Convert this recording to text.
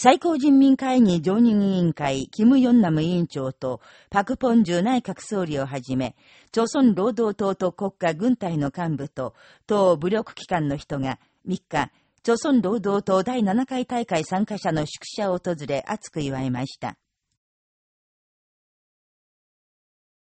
最高人民会議常任委員会、キム・ヨンナム委員長と、パク・ポンジュ内閣総理をはじめ、朝鮮労働党と国家軍隊の幹部と、党武力機関の人が、3日、朝鮮労働党第7回大会参加者の宿舎を訪れ、熱く祝いました。